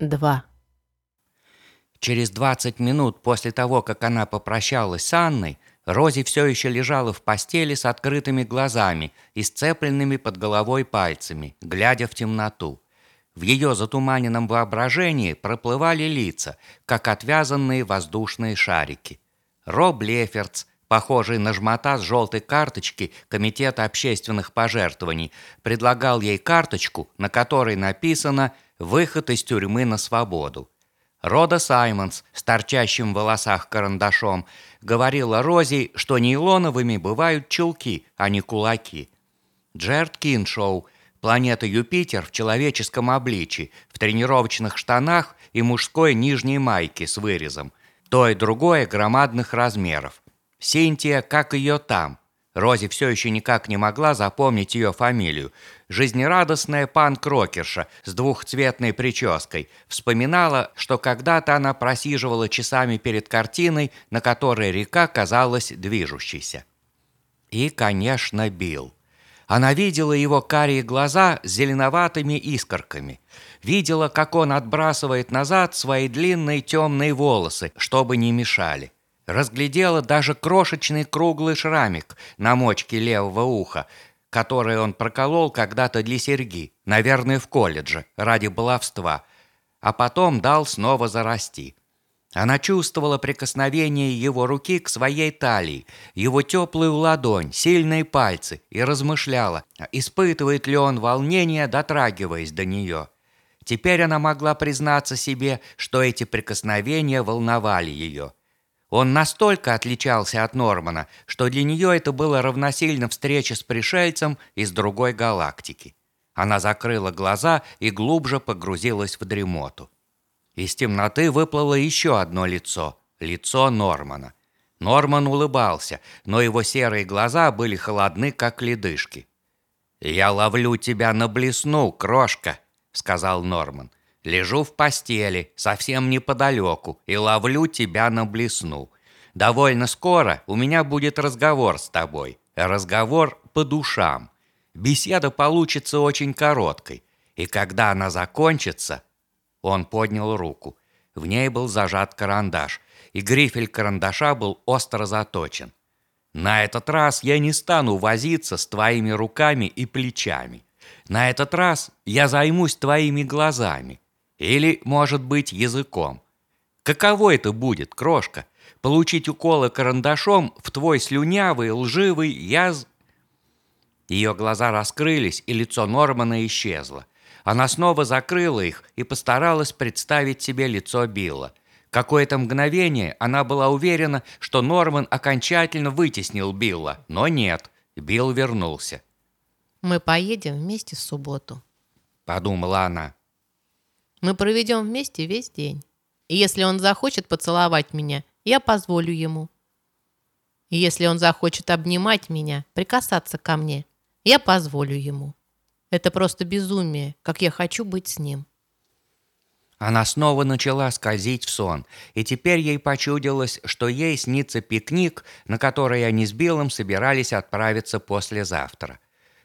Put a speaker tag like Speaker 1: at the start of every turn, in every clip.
Speaker 1: 2.
Speaker 2: Через 20 минут после того, как она попрощалась с Анной, Рози все еще лежала в постели с открытыми глазами и сцепленными под головой пальцами, глядя в темноту. В ее затуманенном воображении проплывали лица, как отвязанные воздушные шарики. Роб Леферц, похожий на жмота с желтой карточки Комитета общественных пожертвований, предлагал ей карточку, на которой написано «Выход из тюрьмы на свободу». Рода Саймонс с торчащим в волосах карандашом говорила Рози, что нейлоновыми бывают чулки, а не кулаки. Джерд Киншоу, планета Юпитер в человеческом обличии, в тренировочных штанах и мужской нижней майке с вырезом, то и другое громадных размеров. Синтия, как ее там. Рози все еще никак не могла запомнить ее фамилию. Жизнерадостная панк-рокерша с двухцветной прической вспоминала, что когда-то она просиживала часами перед картиной, на которой река казалась движущейся. И, конечно, Билл. Она видела его карие глаза с зеленоватыми искорками. Видела, как он отбрасывает назад свои длинные темные волосы, чтобы не мешали. Разглядела даже крошечный круглый шрамик на мочке левого уха, который он проколол когда-то для серьги, наверное, в колледже, ради баловства, а потом дал снова зарасти. Она чувствовала прикосновение его руки к своей талии, его теплую ладонь, сильные пальцы и размышляла, испытывает ли он волнение, дотрагиваясь до нее. Теперь она могла признаться себе, что эти прикосновения волновали ее. Он настолько отличался от Нормана, что для нее это было равносильно встрече с пришельцем из другой галактики. Она закрыла глаза и глубже погрузилась в дремоту. Из темноты выплыло еще одно лицо – лицо Нормана. Норман улыбался, но его серые глаза были холодны, как ледышки. «Я ловлю тебя на блесну, крошка», – сказал Норман. Лежу в постели, совсем неподалеку, и ловлю тебя на блесну. Довольно скоро у меня будет разговор с тобой. Разговор по душам. Беседа получится очень короткой. И когда она закончится... Он поднял руку. В ней был зажат карандаш, и грифель карандаша был остро заточен. На этот раз я не стану возиться с твоими руками и плечами. На этот раз я займусь твоими глазами. Или, может быть, языком. Каково это будет, крошка, получить уколы карандашом в твой слюнявый, лживый яз... Ее глаза раскрылись, и лицо Нормана исчезло. Она снова закрыла их и постаралась представить себе лицо Билла. Какое-то мгновение она была уверена, что Норман окончательно вытеснил Билла, но нет, Билл вернулся.
Speaker 1: Мы поедем вместе в субботу.
Speaker 2: Подумала она.
Speaker 1: Мы проведем вместе весь день. И если он захочет поцеловать меня, я позволю ему. И если он захочет обнимать меня, прикасаться ко мне, я позволю ему. Это просто безумие, как я хочу быть с ним.
Speaker 2: Она снова начала скользить в сон, и теперь ей почудилось, что ей снится пикник, на который они с Биллом собирались отправиться послезавтра.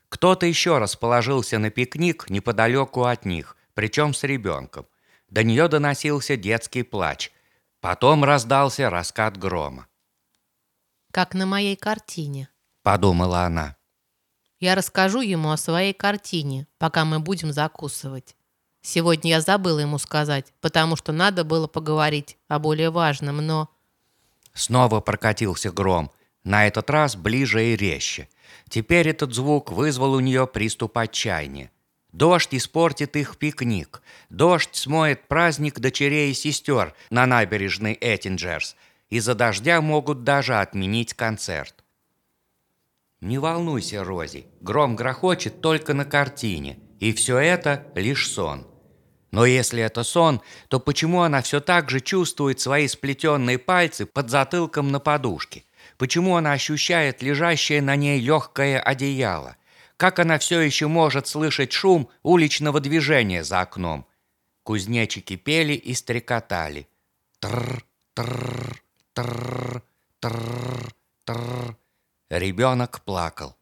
Speaker 2: Кто-то еще расположился на пикник неподалеку от них, причем с ребенком. До нее доносился детский плач. Потом раздался раскат грома.
Speaker 1: «Как на моей картине», —
Speaker 2: подумала она.
Speaker 1: «Я расскажу ему о своей картине, пока мы будем закусывать. Сегодня я забыла ему сказать, потому что надо было поговорить о более важном, но...»
Speaker 2: Снова прокатился гром, на этот раз ближе и резче. Теперь этот звук вызвал у нее приступ отчаяния. Дождь испортит их пикник. Дождь смоет праздник дочерей и сестер на набережной Эттинджерс. Из-за дождя могут даже отменить концерт. Не волнуйся, Рози, гром грохочет только на картине, и все это лишь сон. Но если это сон, то почему она все так же чувствует свои сплетенные пальцы под затылком на подушке? Почему она ощущает лежащее на ней легкое одеяло? Как она все еще может слышать шум уличного движения за окном? Кузнечики пели и стрекотали. Тр, тр, тр, тр, тр. Ребенок плакал.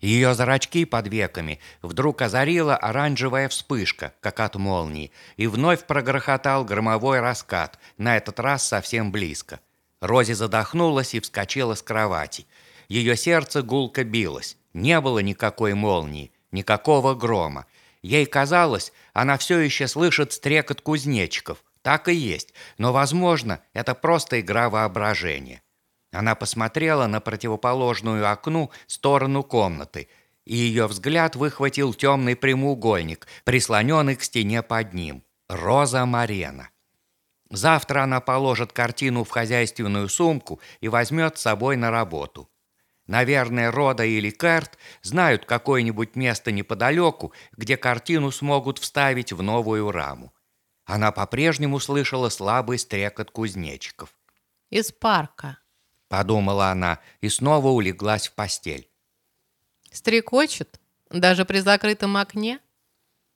Speaker 2: Ее зрачки под веками вдруг озарила оранжевая вспышка, как от молнии, и вновь прогрохотал громовой раскат, на этот раз совсем близко. Рози задохнулась и вскочила с кровати. Ее сердце гулко билось. Не было никакой молнии, никакого грома. Ей казалось, она все еще слышит стрекот кузнечиков. Так и есть, но, возможно, это просто игра воображения. Она посмотрела на противоположную окну сторону комнаты, и ее взгляд выхватил темный прямоугольник, прислоненный к стене под ним. Роза Марена. Завтра она положит картину в хозяйственную сумку и возьмет с собой на работу. Наверное, Рода или Керт знают какое-нибудь место неподалеку, где картину смогут вставить в новую раму. Она по-прежнему слышала слабый стрекот кузнечиков.
Speaker 1: Из парка.
Speaker 2: Подумала она и снова улеглась в постель.
Speaker 1: Стрекочет? Даже при закрытом окне?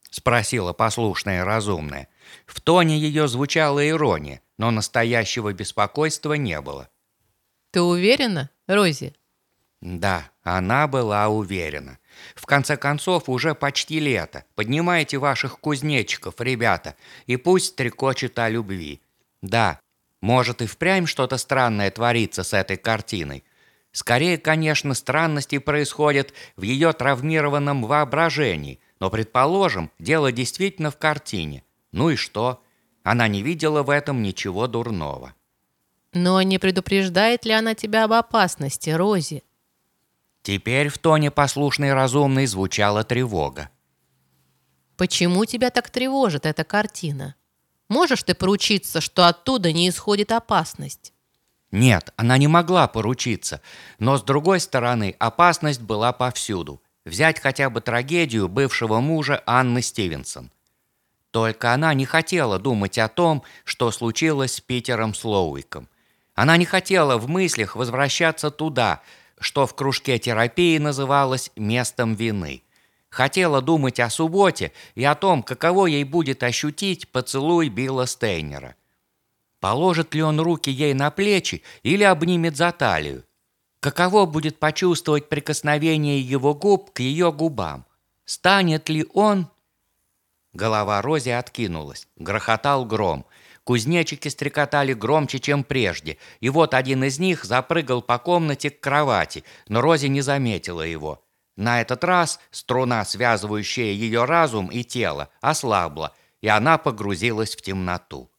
Speaker 2: Спросила послушная разумная. В тоне ее звучала ирония, но настоящего беспокойства не было.
Speaker 1: Ты уверена, Рози?
Speaker 2: Да, она была уверена. В конце концов, уже почти лето. Поднимайте ваших кузнечиков, ребята, и пусть стрекочет о любви. Да, может и впрямь что-то странное творится с этой картиной. Скорее, конечно, странности происходят в ее травмированном воображении, но, предположим, дело действительно в картине. Ну и что? Она не видела в этом ничего дурного.
Speaker 1: Но не предупреждает ли она тебя об опасности, Рози?
Speaker 2: Теперь в тоне послушной разумной звучала тревога.
Speaker 1: Почему тебя так тревожит эта картина? Можешь ты поручиться, что оттуда не исходит опасность?
Speaker 2: Нет, она не могла поручиться, но с другой стороны, опасность была повсюду. Взять хотя бы трагедию бывшего мужа Анны Стивенсон. Только она не хотела думать о том, что случилось с Питером Слоуиком. Она не хотела в мыслях возвращаться туда, что в кружке терапии называлось местом вины. Хотела думать о субботе и о том, каково ей будет ощутить поцелуй Билла Стейнера. Положит ли он руки ей на плечи или обнимет за талию? Каково будет почувствовать прикосновение его губ к ее губам? Станет ли он... Голова Рози откинулась. Грохотал гром. Кузнечики стрекотали громче, чем прежде, и вот один из них запрыгал по комнате к кровати, но Рози не заметила его. На этот раз струна, связывающая ее разум и тело, ослабла, и она погрузилась в темноту.